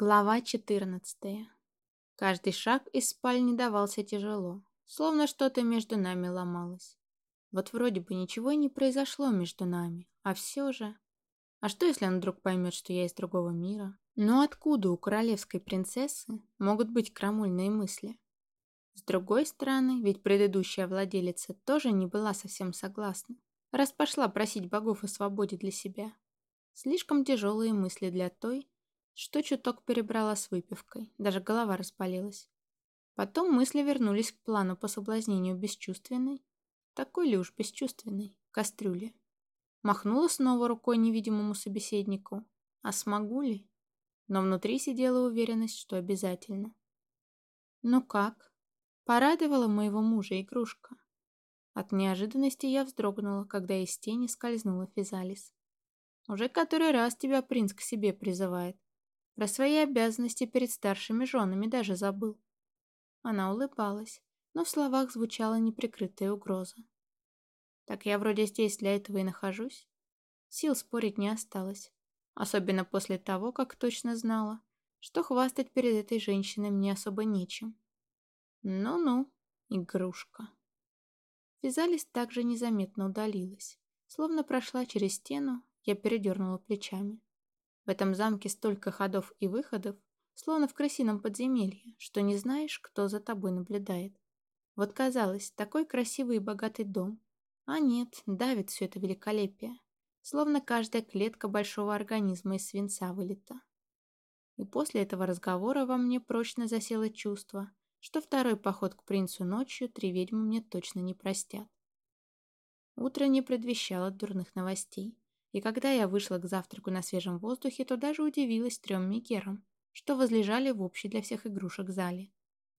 Глава 14. Каждый шаг из спальни давался тяжело, словно что-то между нами ломалось. Вот вроде бы ничего и не произошло между нами, а все же... А что, если он вдруг поймет, что я из другого мира? Но откуда у королевской принцессы могут быть крамольные мысли? С другой стороны, ведь предыдущая владелица тоже не была совсем согласна, раз пошла просить богов о свободе для себя. Слишком тяжелые мысли для той, что чуток перебрала с выпивкой, даже голова распалилась. Потом мысли вернулись к плану по соблазнению бесчувственной, такой ли уж бесчувственной, кастрюли. Махнула снова рукой невидимому собеседнику. А смогу ли? Но внутри сидела уверенность, что обязательно. Ну как? Порадовала моего мужа игрушка. От неожиданности я вздрогнула, когда из тени скользнула Физалис. Уже который раз тебя принц к себе призывает. Про свои обязанности перед старшими женами даже забыл. Она улыбалась, но в словах звучала неприкрытая угроза. Так я вроде здесь для этого и нахожусь. Сил спорить не осталось, особенно после того, как точно знала, что хвастать перед этой женщиной мне особо нечем. Ну-ну, игрушка. Физалис также незаметно удалилась. Словно прошла через стену, я передернула плечами. В этом замке столько ходов и выходов, словно в крысином подземелье, что не знаешь, кто за тобой наблюдает. Вот казалось, такой красивый и богатый дом. А нет, давит все это великолепие. Словно каждая клетка большого организма из свинца вылета. И после этого разговора во мне прочно засело чувство, что второй поход к принцу ночью три ведьмы мне точно не простят. Утро не предвещало дурных новостей. И когда я вышла к завтраку на свежем воздухе, то даже удивилась трем микерам, что возлежали в общей для всех игрушек зале.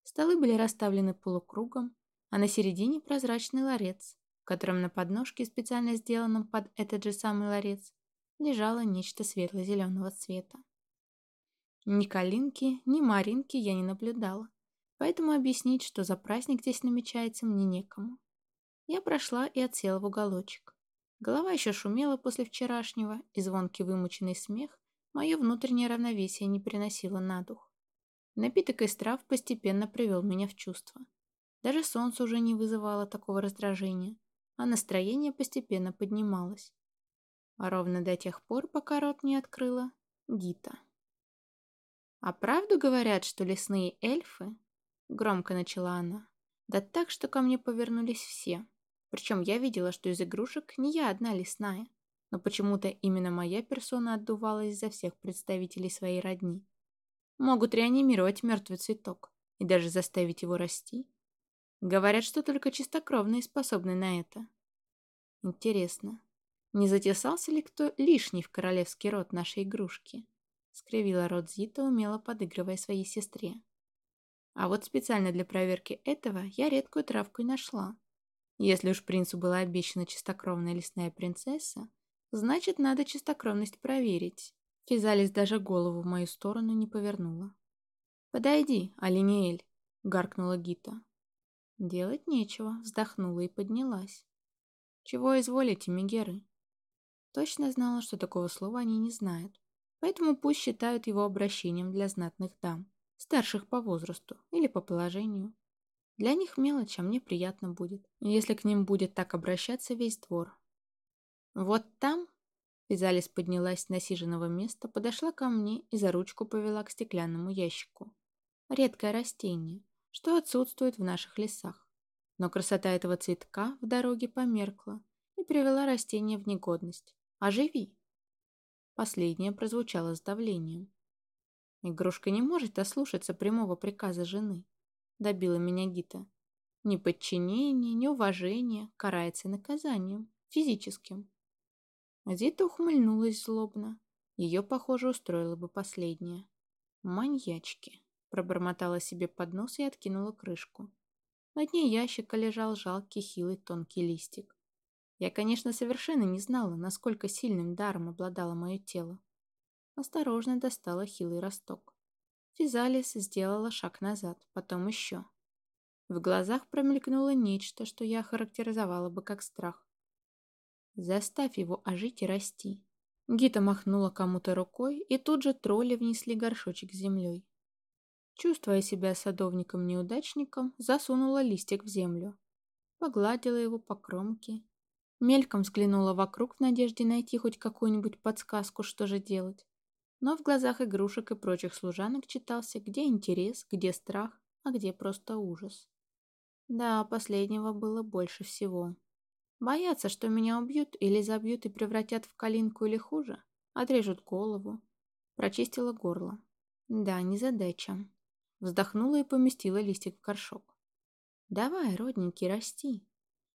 Столы были расставлены полукругом, а на середине прозрачный ларец, в котором на подножке, специально сделанном под этот же самый ларец, лежало нечто светло-зеленого цвета. Ни калинки, ни маринки я не наблюдала, поэтому объяснить, что за праздник здесь намечается, мне некому. Я прошла и отсела в уголочек. Голова еще шумела после вчерашнего, и звонкий вымученный смех мое внутреннее равновесие не приносило на дух. Напиток из трав постепенно привел меня в чувство. Даже солнце уже не вызывало такого раздражения, а настроение постепенно поднималось. А ровно до тех пор, пока рот не открыла Гита. «А правду говорят, что лесные эльфы?» — громко начала она. «Да так, что ко мне повернулись все». Причем я видела, что из игрушек не я одна лесная, но почему-то именно моя персона отдувалась за всех представителей своей родни. Могут реанимировать мертвый цветок и даже заставить его расти. Говорят, что только чистокровные способны на это. Интересно, не затесался ли кто лишний в королевский род нашей игрушки? Скривила рот Зита, умело подыгрывая своей сестре. А вот специально для проверки этого я редкую травку и нашла. Если уж принцу была обещана чистокровная лесная принцесса, значит, надо чистокровность проверить. Физалис даже голову в мою сторону не повернула. «Подойди, Алиниэль», — гаркнула Гита. Делать нечего, вздохнула и поднялась. «Чего изволите, Мегеры?» Точно знала, что такого слова они не знают, поэтому пусть считают его обращением для знатных дам, старших по возрасту или по положению. Для них мелочь, а мне приятно будет, если к ним будет так обращаться весь двор. Вот там Физалис поднялась с насиженного места, подошла ко мне и за ручку повела к стеклянному ящику. Редкое растение, что отсутствует в наших лесах. Но красота этого цветка в дороге померкла и привела растение в негодность. «Оживи!» Последнее прозвучало с давлением. Игрушка не может ослушаться прямого приказа жены добила меня Гита. Неподчинение, неуважение карается наказанием, физическим. Зита ухмыльнулась злобно. Ее, похоже, устроило бы последнее. «Маньячки», — пробормотала себе под нос и откинула крышку. На дне ящика лежал жалкий хилый тонкий листик. Я, конечно, совершенно не знала, насколько сильным даром обладало мое тело. Осторожно достала хилый росток. Физалис сделала шаг назад, потом еще. В глазах промелькнуло нечто, что я характеризовала бы как страх. «Заставь его ожить и расти», Гита махнула кому-то рукой, и тут же тролли внесли горшочек с землей. Чувствуя себя садовником-неудачником, засунула листик в землю. Погладила его по кромке. Мельком взглянула вокруг в надежде найти хоть какую-нибудь подсказку, что же делать. Но в глазах игрушек и прочих служанок читался, где интерес, где страх, а где просто ужас. Да, последнего было больше всего. Боятся, что меня убьют или забьют и превратят в калинку или хуже, отрежут голову. Прочистила горло. Да, не задача. Вздохнула и поместила листик в горшок. «Давай, родненький, расти!»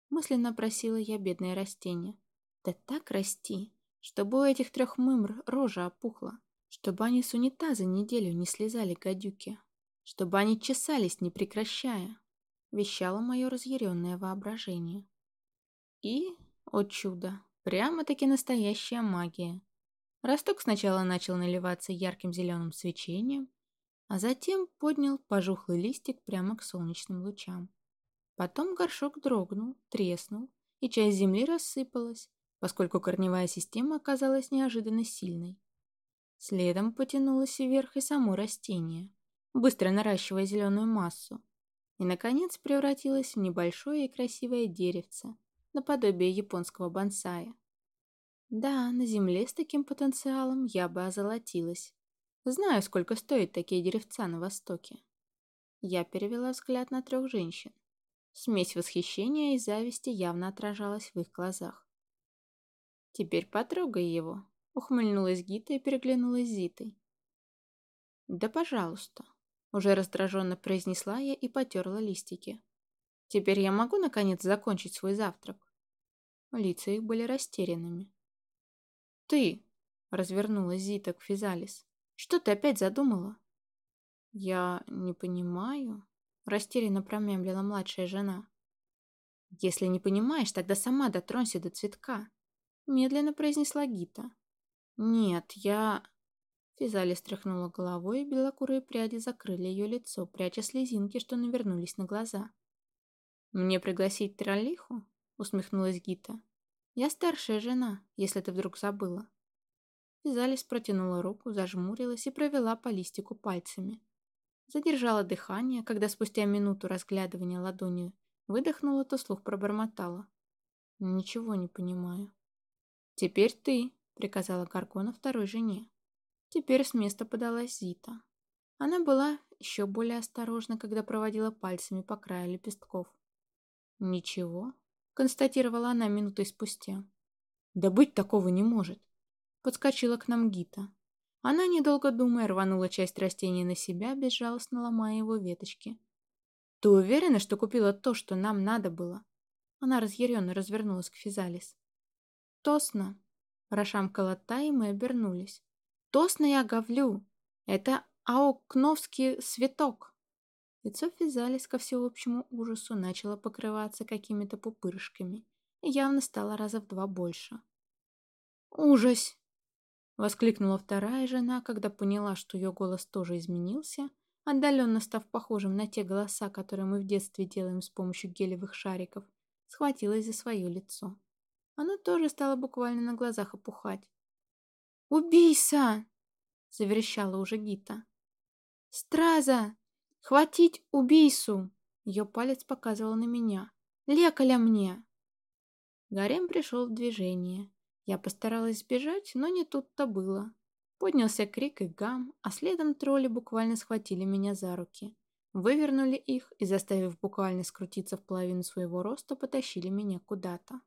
Мысленно просила я бедное растение. «Да так расти, чтобы у этих трех мымр рожа опухла, чтобы они с унитаза неделю не слезали гадюки, чтобы они чесались, не прекращая!» Вещало мое разъяренное воображение. И, о чудо, прямо-таки настоящая магия. Росток сначала начал наливаться ярким зеленым свечением, а затем поднял пожухлый листик прямо к солнечным лучам. Потом горшок дрогнул, треснул, и часть земли рассыпалась, поскольку корневая система оказалась неожиданно сильной. Следом потянулось вверх и само растение, быстро наращивая зеленую массу, и, наконец, превратилось в небольшое и красивое деревце, наподобие японского бонсая. Да, на земле с таким потенциалом я бы озолотилась. Знаю, сколько стоят такие деревца на Востоке. Я перевела взгляд на трех женщин. Смесь восхищения и зависти явно отражалась в их глазах. «Теперь потрогай его», — ухмыльнулась Гита и переглянулась с Зитой. «Да пожалуйста», — уже раздраженно произнесла я и потерла листики. «Теперь я могу, наконец, закончить свой завтрак?» Лица их были растерянными. «Ты!» — развернулась Зита к Физалис. Что ты опять задумала?» «Я не понимаю», — растерянно промямлила младшая жена. «Если не понимаешь, тогда сама дотронься до цветка», — медленно произнесла Гита. «Нет, я...» Физали стряхнула головой, белокурые пряди закрыли ее лицо, пряча слезинки, что навернулись на глаза. «Мне пригласить троллиху?» — усмехнулась Гита. «Я старшая жена, если ты вдруг забыла». Залис протянула руку, зажмурилась и провела по листику пальцами. Задержала дыхание, когда спустя минуту разглядывания ладонью выдохнула, то слух пробормотала. «Ничего не понимаю». «Теперь ты», — приказала Каркона второй жене. Теперь с места подалась Зита. Она была еще более осторожна, когда проводила пальцами по краю лепестков. «Ничего», — констатировала она минутой спустя. «Да быть такого не может подскочила к нам Гита. Она, недолго думая, рванула часть растения на себя, безжалостно ломая его веточки. «Ты уверена, что купила то, что нам надо было?» Она разъяренно развернулась к Физалис. «Тосно!» Прошамкала та, и мы обернулись. «Тосно я говлю! Это аукновский светок!» Лицо Физалис ко всеобщему ужасу начало покрываться какими-то пупырышками и явно стало раза в два больше. «Ужас!» Воскликнула вторая жена, когда поняла, что ее голос тоже изменился, отдаленно став похожим на те голоса, которые мы в детстве делаем с помощью гелевых шариков, схватилась за свое лицо. Оно тоже стало буквально на глазах опухать. «Убийца!» — заверещала уже Гита. «Страза! Хватить убийцу!» Ее палец показывал на меня. «Лекаля мне!» Гарем пришел в движение. Я постаралась сбежать, но не тут-то было. Поднялся крик и гам, а следом тролли буквально схватили меня за руки. Вывернули их и, заставив буквально скрутиться в половину своего роста, потащили меня куда-то.